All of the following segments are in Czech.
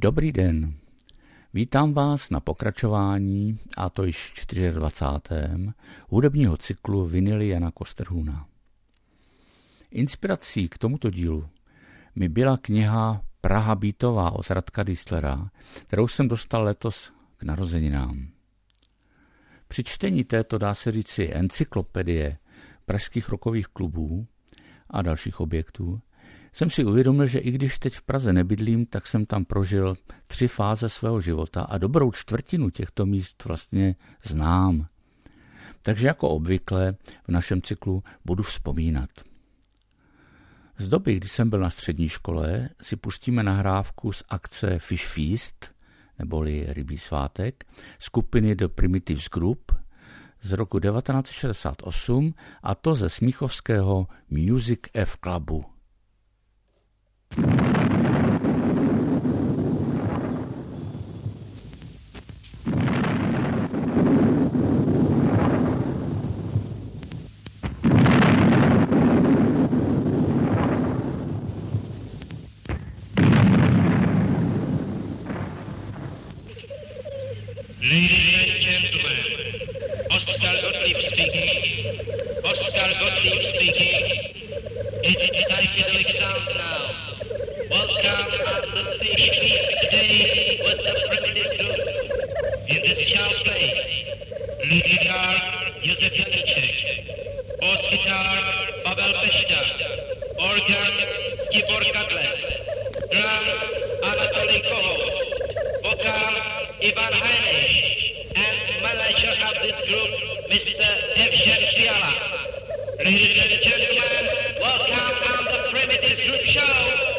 Dobrý den. Vítám vás na pokračování, a to již 24. hudebního cyklu Vinily Jana Kosterhuna. Inspirací k tomuto dílu mi byla kniha Praha Bítová od Radka Distlera, kterou jsem dostal letos k narozeninám. Při čtení této, dá se říci, encyklopedie pražských rokových klubů a dalších objektů, jsem si uvědomil, že i když teď v Praze nebydlím, tak jsem tam prožil tři fáze svého života a dobrou čtvrtinu těchto míst vlastně znám. Takže jako obvykle v našem cyklu budu vzpomínat. Z doby, kdy jsem byl na střední škole, si pustíme nahrávku z akce Fish Feast, neboli Rybí svátek, skupiny The Primitives Group z roku 1968 a to ze Smíchovského Music F Clubu. Welcome at the fish feast today with the primitive group. In this child play, Josef Janicek, bass guitar Pavel Pešta, organ Skibor Kadlec, drums Anatoly Kohov, vocal Ivan Heinrich, and manager of this group, Mr. Evgen Fiala. Ladies and gentlemen, welcome on the Primitives Group Show.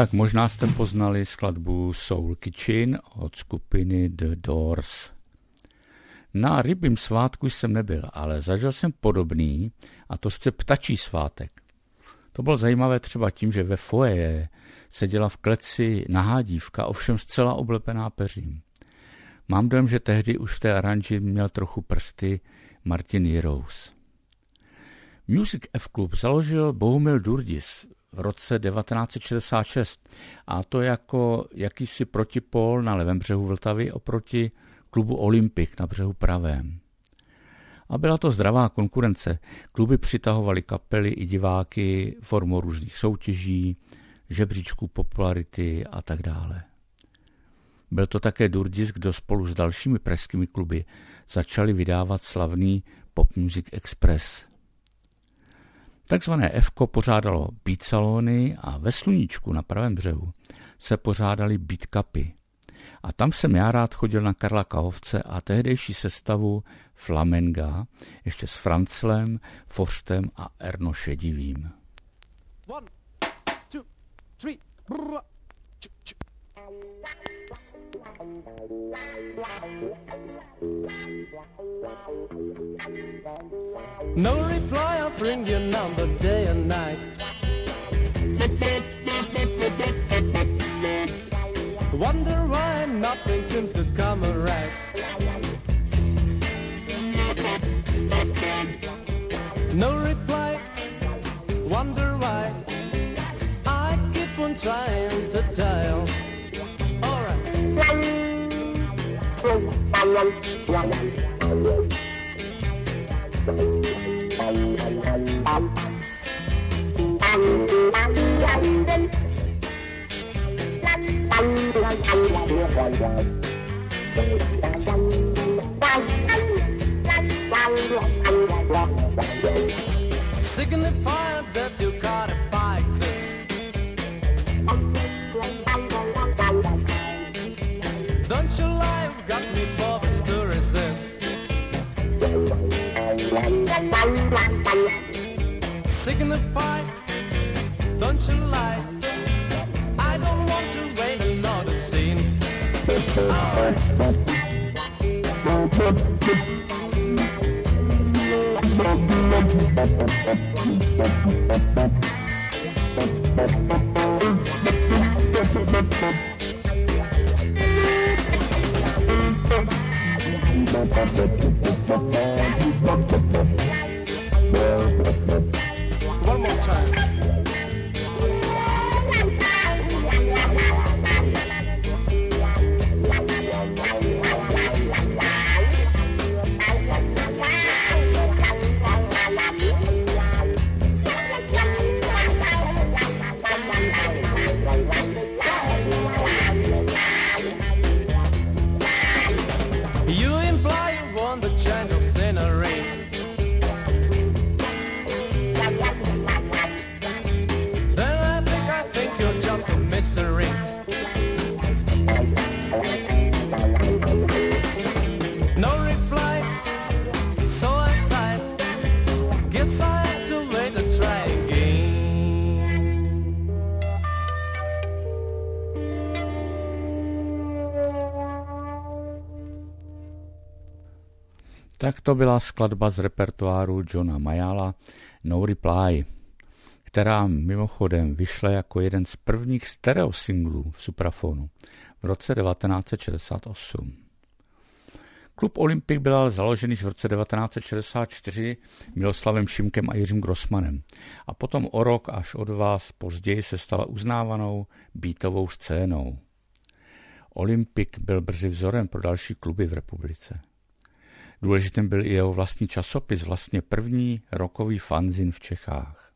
Tak možná jste poznali skladbu Soul Kitchen od skupiny The Doors. Na rybím svátku jsem nebyl, ale zažil jsem podobný, a to sice ptačí svátek. To bylo zajímavé třeba tím, že ve foje seděla v kleci nahá dívka, ovšem zcela oblepená peřím. Mám dojem, že tehdy už v té aranži měl trochu prsty Martin Jirous. Music F Club založil Bohumil Durdis v roce 1966 a to jako jakýsi protipol na levém břehu Vltavy oproti klubu Olympic na břehu pravém. A byla to zdravá konkurence. Kluby přitahovaly kapely i diváky formou různých soutěží, žebříčků popularity a tak dále. Byl to také Durdis, kdo spolu s dalšími pražskými kluby začali vydávat slavný Pop Music Express. Takzvané F pořádalo beat salony a ve Sluníčku na pravém břehu se pořádali beat cupy. A tam jsem já rád chodil na Karla Kahovce a tehdejší sestavu Flamenga, ještě s Franclem, Forstem a Erno Šedivým. One, two, three, No reply, I'll bring your number day and night. Wonder why nothing seems to come right. No reply, wonder why. I keep on trying to dial. Signified that Signify, don't you lie I don't want to wait another scene. One Tak to byla skladba z repertoáru Johna Mayala No Reply, která mimochodem vyšla jako jeden z prvních stereosinglů v Suprafonu v roce 1968. Klub Olympik byl ale založen již v roce 1964 Miloslavem Šimkem a Jiřím Grossmanem a potom o rok až od vás později se stala uznávanou býtovou scénou. Olympik byl brzy vzorem pro další kluby v republice. Důležitým byl i jeho vlastní časopis, vlastně první rokový fanzin v Čechách.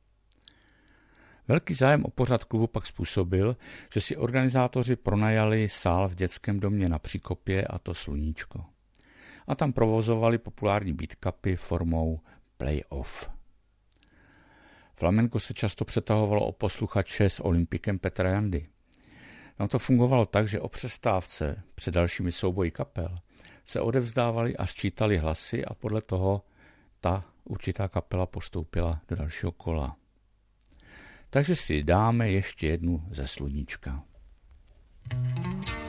Velký zájem o pořad klubu pak způsobil, že si organizátoři pronajali sál v dětském domě na Příkopě a to Sluníčko. A tam provozovali populární beatcupy formou play-off. Flamenko se často přetahovalo o posluchače s Olympikem Petra Jandy. Tam to fungovalo tak, že o přestávce před dalšími souboji kapel se odevzdávali a sčítali hlasy a podle toho ta určitá kapela postoupila do dalšího kola. Takže si dáme ještě jednu ze sluníčka. Jenom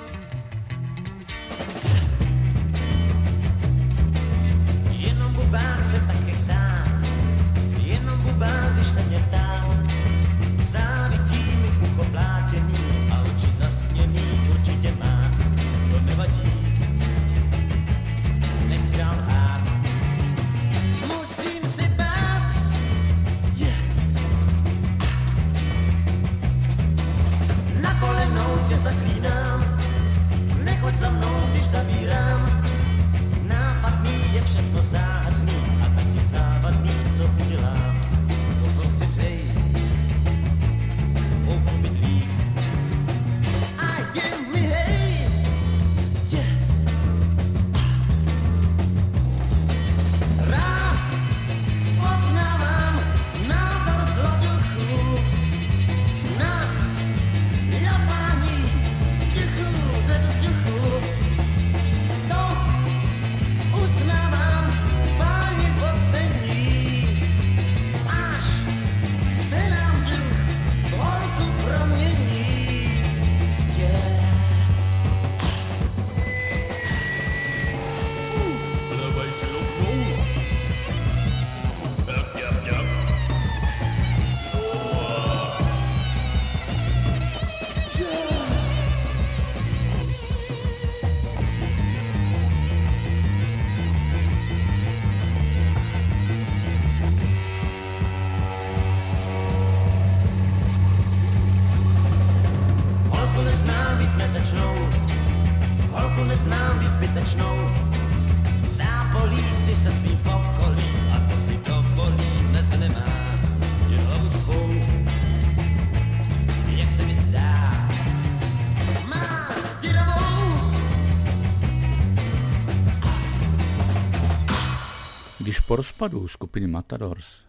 rozpadu skupiny Matadors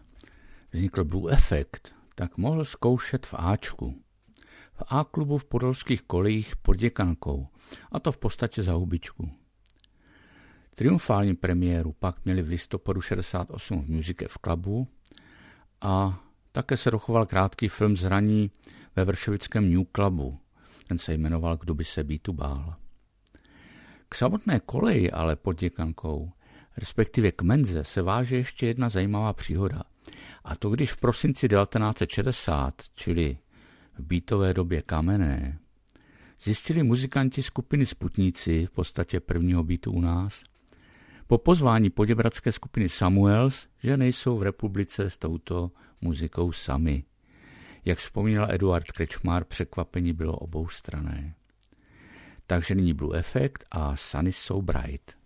vznikl Blue Effect, tak mohl zkoušet v Ačku. V A-klubu v podolských kolejích pod děkankou, a to v podstatě za hubičku. Triumfální premiéru pak měli v listopadu 68 v Music F Clubu a také se dochoval krátký film zraní ve vršovickém New Clubu. Ten se jmenoval Kdo by se býtu bál. K samotné koleji ale pod děkankou, respektive k menze, se váže ještě jedna zajímavá příhoda. A to když v prosinci 1960, čili v bítové době kamenné, zjistili muzikanti skupiny Sputníci, v podstatě prvního býtu u nás, po pozvání poděbradské skupiny Samuels, že nejsou v republice s touto muzikou sami. Jak vzpomínal Eduard Krečmár, překvapení bylo obou strané. Takže nyní Blue Effect a Sunny So Bright.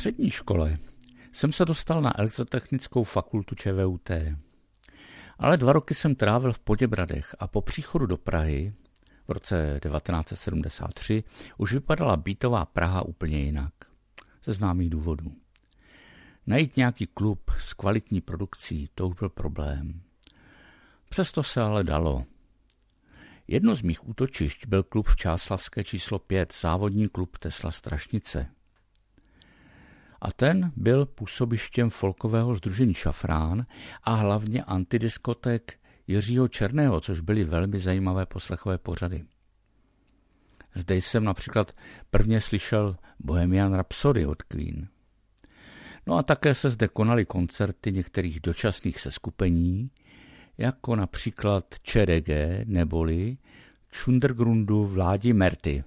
Střední škole jsem se dostal na elektrotechnickou fakultu ČVUT. Ale dva roky jsem trávil v Poděbradech a po příchodu do Prahy v roce 1973 už vypadala bytová Praha úplně jinak. Ze známých důvodů. Najít nějaký klub s kvalitní produkcí, to už byl problém. Přesto se ale dalo. Jedno z mých útočišť byl klub v Čáslavské číslo 5, závodní klub Tesla Strašnice. A ten byl působištěm folkového združení Šafrán a hlavně antidiskotek Jiřího Černého, což byly velmi zajímavé poslechové pořady. Zde jsem například prvně slyšel Bohemian Rhapsody od Queen. No a také se zde konaly koncerty některých dočasných seskupení, jako například ČDG neboli Čundergrundu Vládi Merty.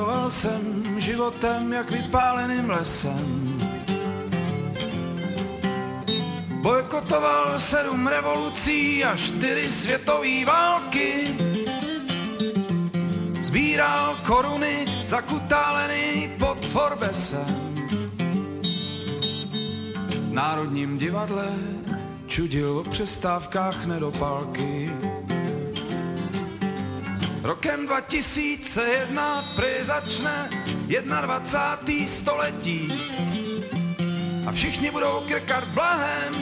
Špacíroval jsem životem jak vypáleným lesem. Bojkotoval sedm revolucí a čtyři světové války. Zbíral koruny zakutálený pod Forbesem. V Národním divadle čudil o přestávkách nedopalky. Rokem 2001 prý začne 21. století a všichni budou krkat blahem.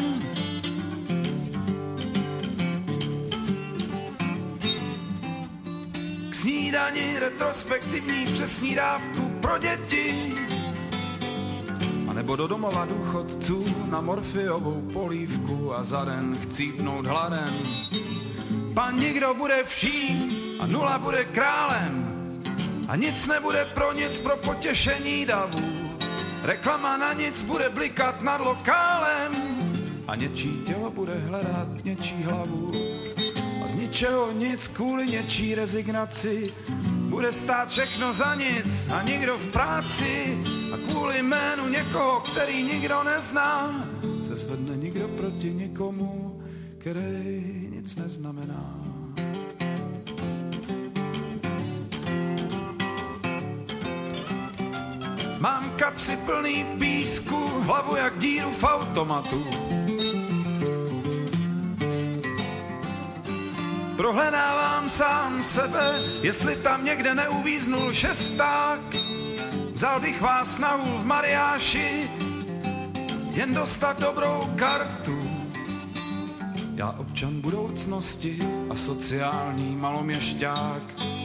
K snídani retrospektivní přesní dávku pro děti a nebo do domova důchodců na morfiovou polívku a za den chcípnout hladem. Pan nikdo bude vším a nula bude králem a nic nebude pro nic pro potěšení davů. Reklama na nic bude blikat nad lokálem a něčí tělo bude hledat něčí hlavu. A z ničeho nic kvůli něčí rezignaci bude stát všechno za nic a nikdo v práci a kvůli jménu někoho, který nikdo nezná, se zvedne nikdo proti nikomu, který nic neznamená. Mám kapsy plný písku, hlavu jak díru v automatu. Prohledávám sám sebe, jestli tam někde neuvíznul šesták. Vzal bych vás na hůl v mariáši, jen dostat dobrou kartu. Já občan budoucnosti a sociální maloměšťák.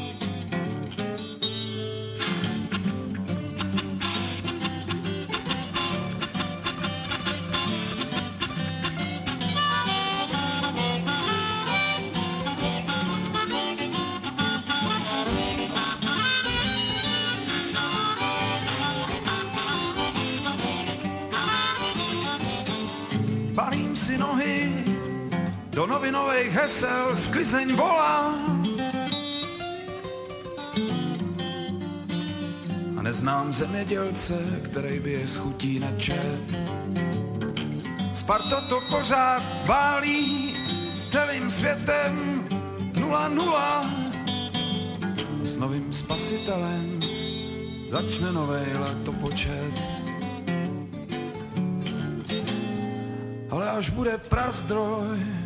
Novinových hesel, sklizeň volá. A neznám zemědělce, který by je schutí načet. Sparta to pořád válí s celým světem nula nula. A s novým spasitelem začne nový letopočet. Ale až bude prazdroj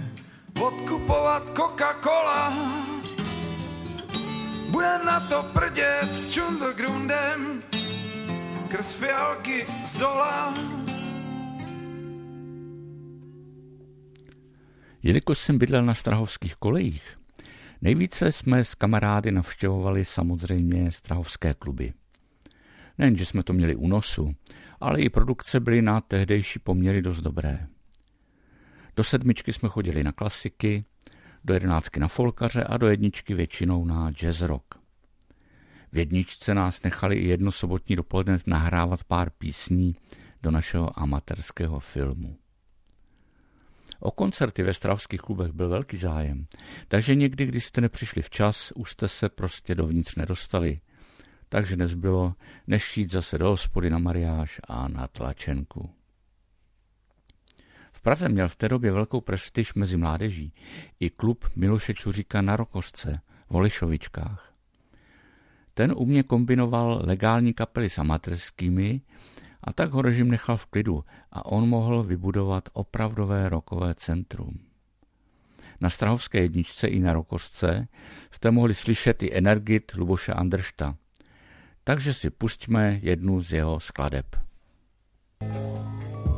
odkupovat Coca-Cola, bude na to prdět s Čundrgrundem krz fialky z dola. Jelikož jsem bydlel na strahovských kolejích, nejvíce jsme s kamarády navštěvovali samozřejmě strahovské kluby. Nejen, že jsme to měli u nosu, ale i produkce byly na tehdejší poměry dost dobré. Do sedmičky jsme chodili na klasiky, do jedenáctky na folkaře a do jedničky většinou na jazz rock. V jedničce nás nechali i jedno sobotní dopoledne nahrávat pár písní do našeho amatérského filmu. O koncerty ve stravských klubech byl velký zájem, takže někdy, když jste nepřišli včas, už jste se prostě dovnitř nedostali. Takže nezbylo, než jít zase do hospody na mariáž a na tlačenku. Praze měl v té době velkou prestiž mezi mládeží i klub Miloše Čuříka na Rokošce v Olišovičkách. Ten u mě kombinoval legální kapely s amatérskými a tak ho režim nechal v klidu a on mohl vybudovat opravdové rokové centrum. Na Strahovské jedničce i na Rokošce jste mohli slyšet i energit Luboše Andršta. Takže si pustíme jednu z jeho skladeb. V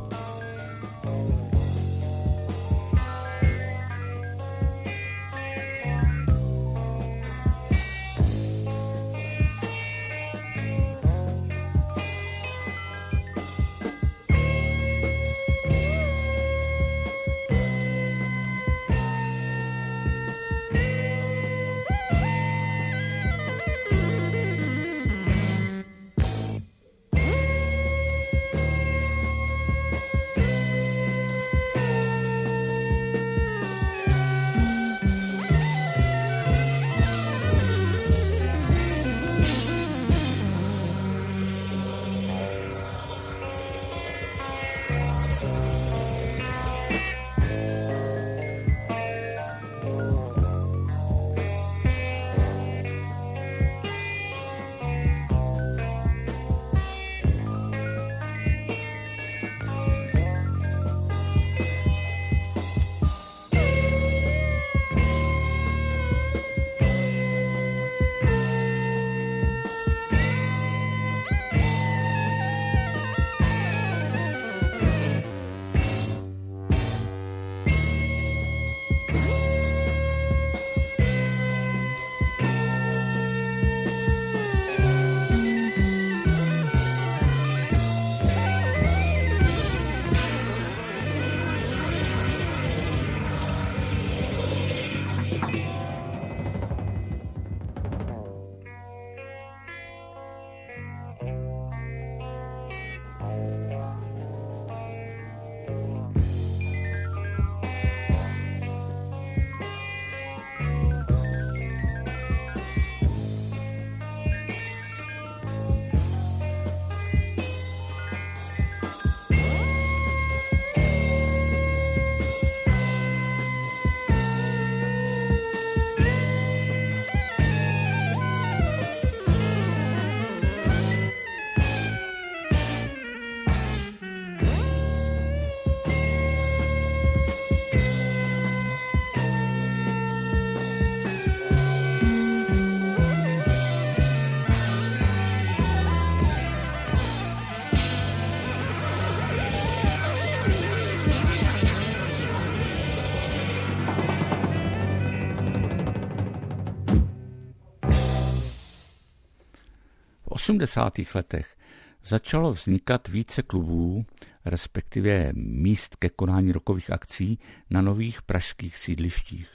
80. letech začalo vznikat více klubů, respektive míst ke konání rokových akcí na nových pražských sídlištích.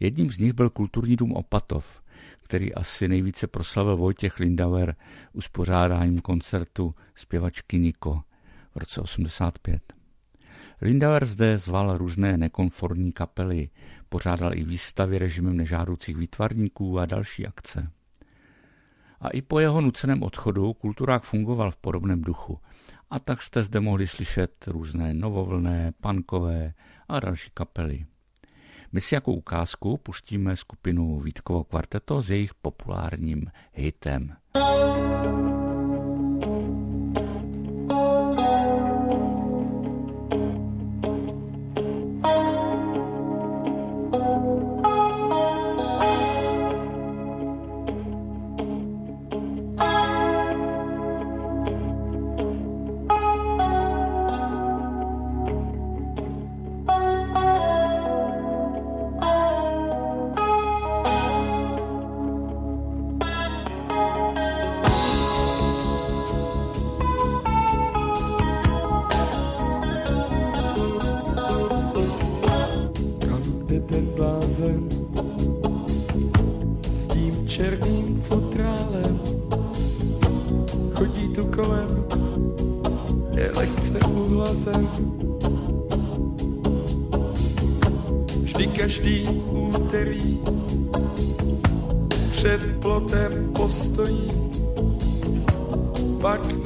Jedním z nich byl kulturní dům Opatov, který asi nejvíce proslavil Vojtěch Lindauer uspořádáním koncertu zpěvačky Niko v roce 85. Lindauer zde zval různé nekonformní kapely, pořádal i výstavy režimem nežádoucích výtvarníků a další akce. A i po jeho nuceném odchodu kulturák fungoval v podobném duchu. A tak jste zde mohli slyšet různé novovlné, pankové a další kapely. My si jako ukázku pustíme skupinu Vítkovo kvarteto s jejich populárním hitem. Thank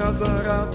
casará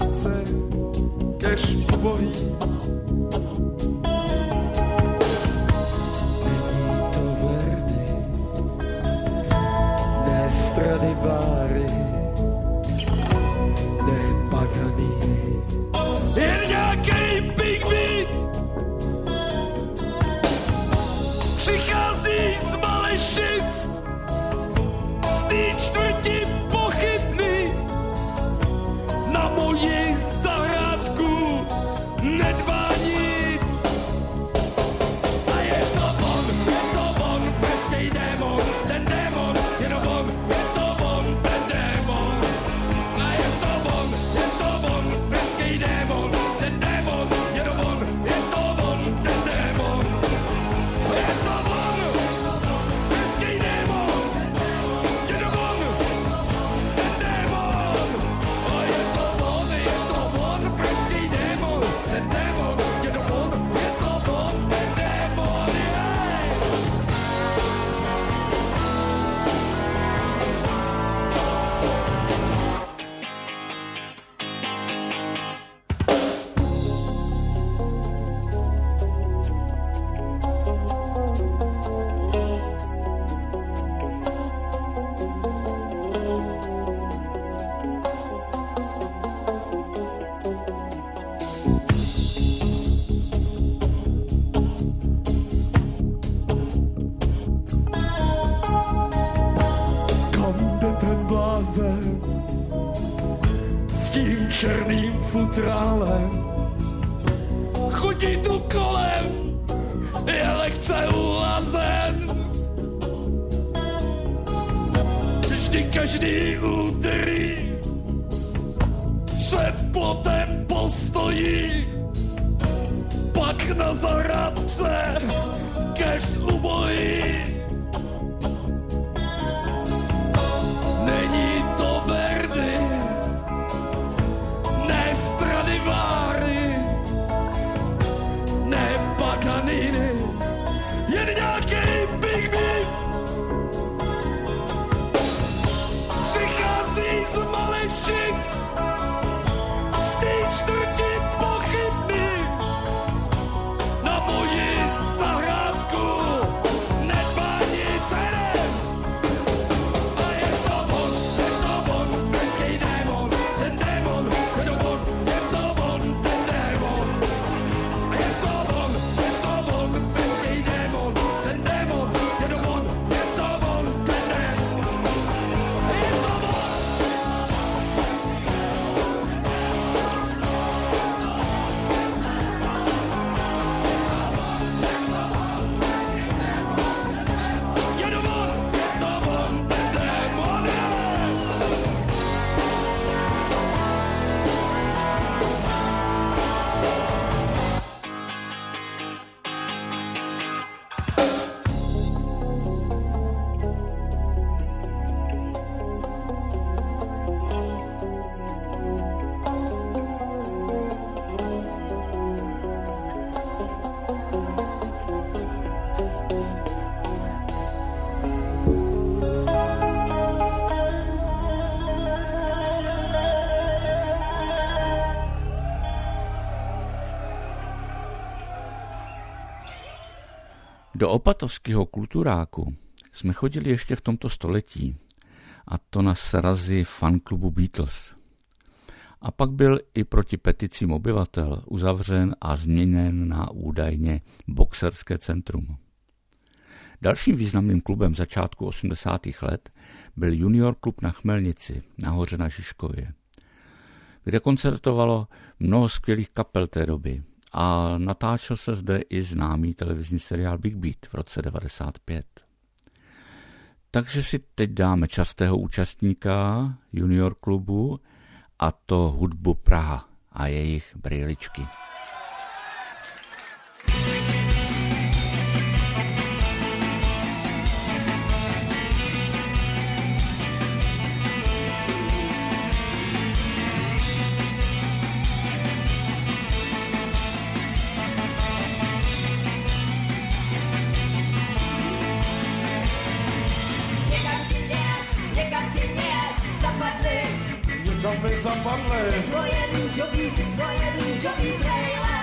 Opatovského kulturáku jsme chodili ještě v tomto století, a to na srazy fanklubu Beatles. A pak byl i proti peticím obyvatel uzavřen a změněn na údajně boxerské centrum. Dalším významným klubem začátku 80. let byl junior klub na Chmelnici, nahoře na Žižkově, kde koncertovalo mnoho skvělých kapel té doby, a natáčel se zde i známý televizní seriál Big Beat v roce 95. Takže si teď dáme častého účastníka junior klubu a to hudbu Praha a jejich brýličky. Zapadly Tvoje růžový, ty tvoje růžový brejle,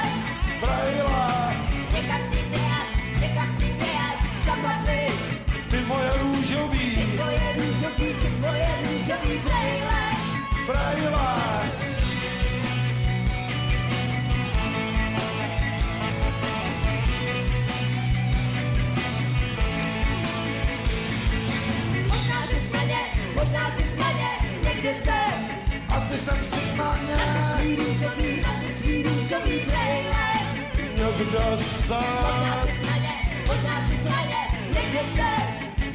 brejle, někam ty nějak, někam ty nějak zapadly. ty moje růžový. Tvoje růžový, ty tvoje růžový brejle, brejle. možná si na ně, možná si na ně, někde se, Asi jsem si na ně svý růžový, na ty svý růžový brejle. někde se, Možná si ně, možná si někde se,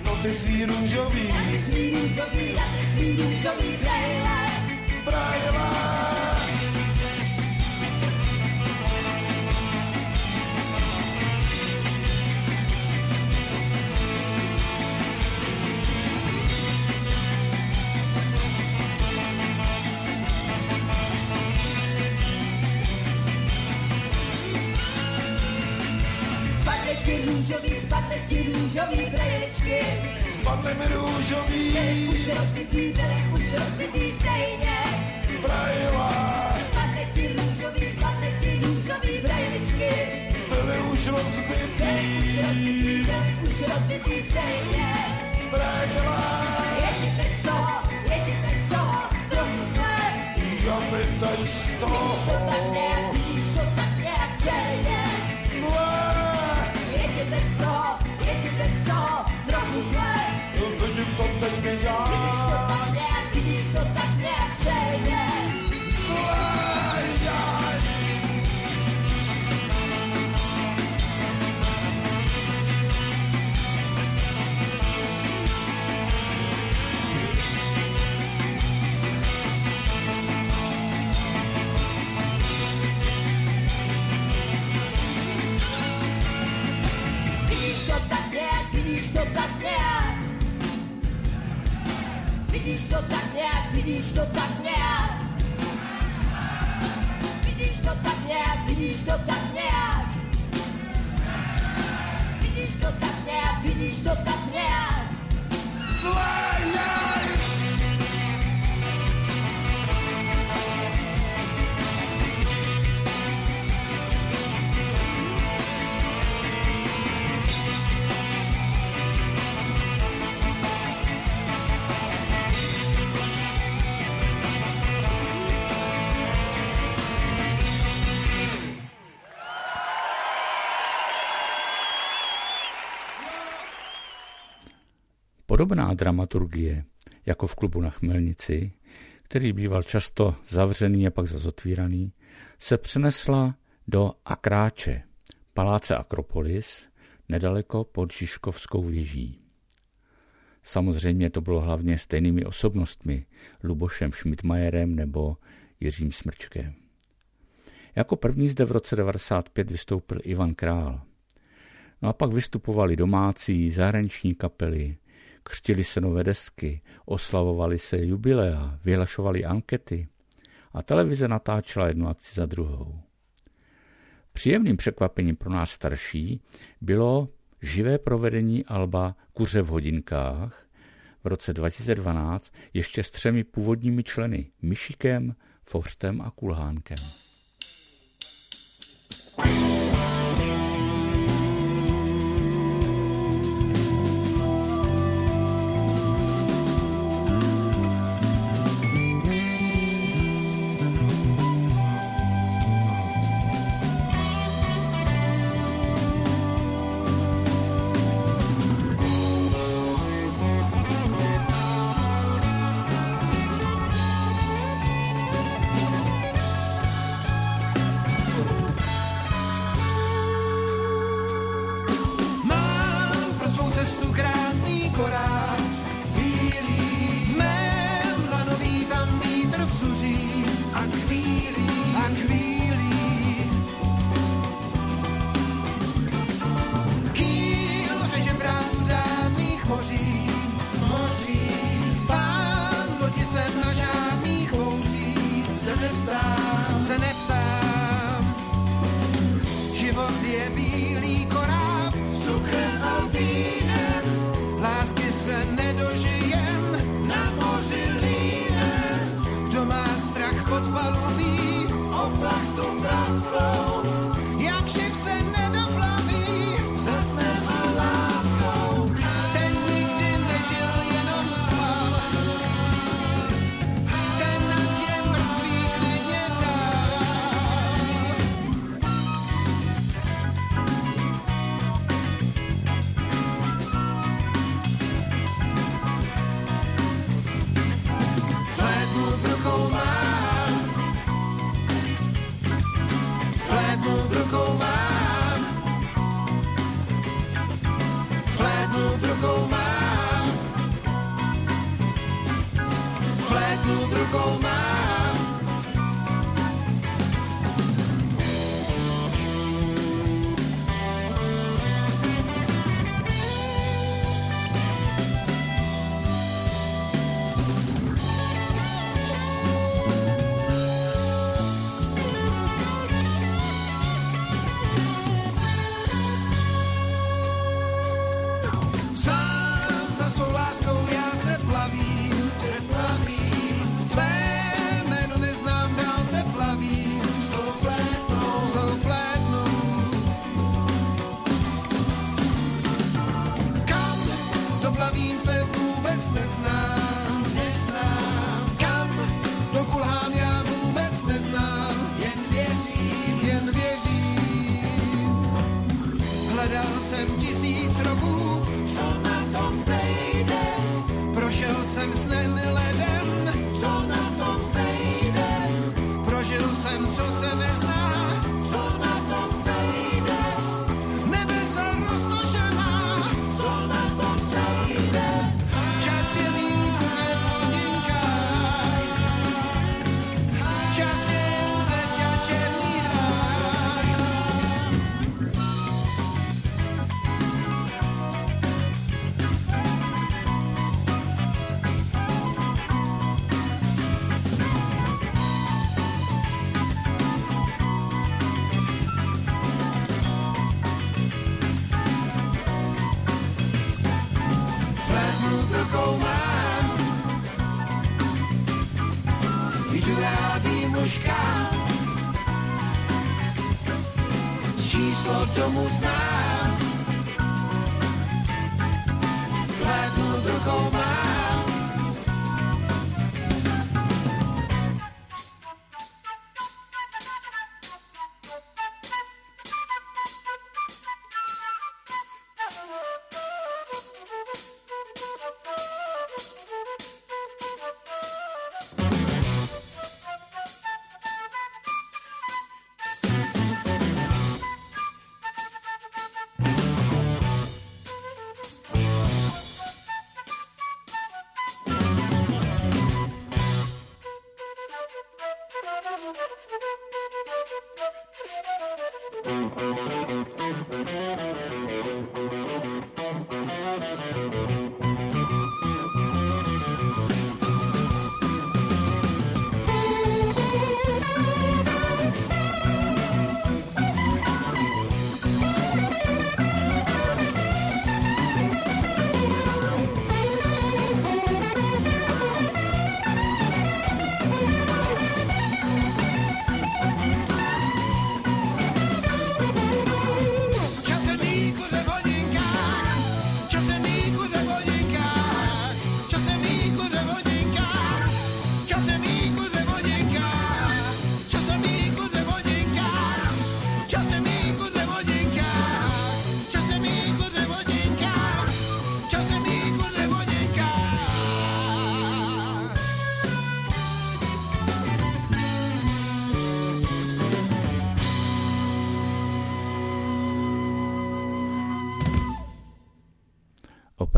no ty svý růžový na ty svý růžový, na ty svý růžový brejle. brejle. Růžový, spadly ti růžový brejličky, Spadly mi růžový byly už rozbitý, byly už rozbitý stejně. brejle, Spadly ti růžový, spadly ti růžový brejličky, byly už byly rozbitý už rozbitý, byly už rozbitý stejně. brejle. Je ti teď z toho, je ti teď z toho trochu zlé, Já mi teď z toho vidíš to tak Podobná dramaturgie, jako v klubu na Chmelnici, který býval často zavřený a pak zazotvíraný, se přenesla do Akráče, paláce Akropolis, nedaleko pod Žižkovskou věží. Samozřejmě to bylo hlavně stejnými osobnostmi, Lubošem Schmidtmajerem nebo Jiřím Smrčkem. Jako první zde v roce 95 vystoupil Ivan Král. No a pak vystupovali domácí, zahraniční kapely, křtili se nové desky, oslavovali se jubilea, vyhlašovali ankety a televize natáčela jednu akci za druhou. Příjemným překvapením pro nás starší bylo živé provedení Alba Kuře v hodinkách v roce 2012 ještě s třemi původními členy Myšikem, Fořtem a Kulhánkem. já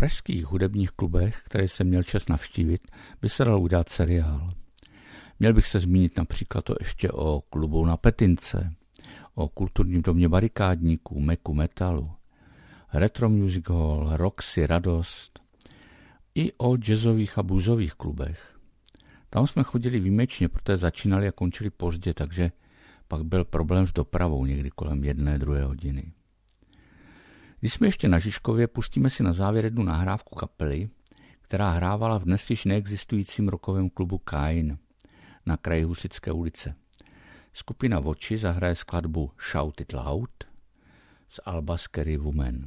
pražských hudebních klubech, které jsem měl čas navštívit, by se dal udělat seriál. Měl bych se zmínit například to ještě o klubu na Petince, o kulturním domě barikádníků, Meku Metalu, Retro Music Hall, Roxy Radost i o jazzových a bluesových klubech. Tam jsme chodili výjimečně, protože začínali a končili pozdě, takže pak byl problém s dopravou někdy kolem jedné, druhé hodiny. Když jsme ještě na Žižkově, pustíme si na závěr jednu nahrávku kapely, která hrávala v dnes již neexistujícím rokovém klubu Kain na kraji Husické ulice. Skupina Voči zahraje skladbu Shout It Loud z Alba Scary Woman.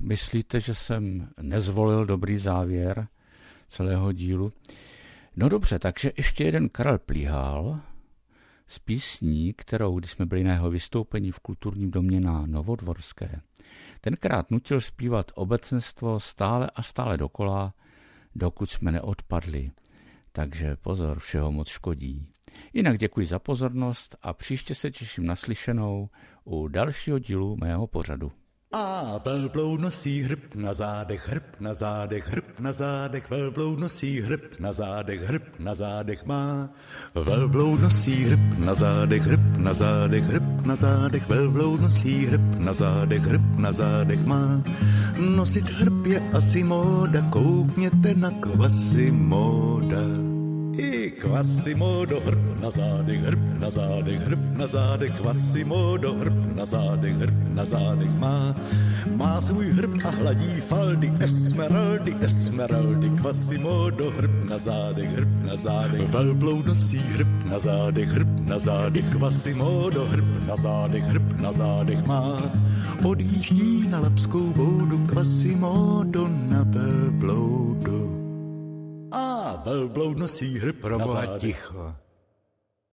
Myslíte, že jsem nezvolil dobrý závěr celého dílu? No dobře, takže ještě jeden Karel Plíhal z písní, kterou, když jsme byli na jeho vystoupení v kulturním domě na Novodvorské, tenkrát nutil zpívat obecenstvo stále a stále dokola, dokud jsme neodpadli. Takže pozor, všeho moc škodí. Jinak děkuji za pozornost a příště se těším na slyšenou u dalšího dílu mého pořadu. A velbloud nosí hrb na zádech, hrb na zádech, hrb na zádech, velbloud nosí hrb na zádech, hrb na zádech má. Velbloud nosí hrb na zádech, hrb na zádech, hrb na zádech, velbloud nosí hrb na zádech, hrb na zádech má. Nosit hrb je asi móda, koukněte na Kvasimoda. I Kvasimodo hrb na zádech, hrb na zádech, hrb na zádech, Kvasimodo hrb na zádech, hrb na zádech má. Má svůj hrb a hladí faldy, esmeraldy, esmeraldy, Kvasimodo hrb na zádech, hrb na zádech, velbloud nosí hrb na zádech, hrb na zádech, Kvasimodo hrb na zádech, hrb na zádech má. Odjíždí na lapskou boudu, Kvasimodo na velbloudu. A velbloud nosí hrb Proboha zádech. ticho.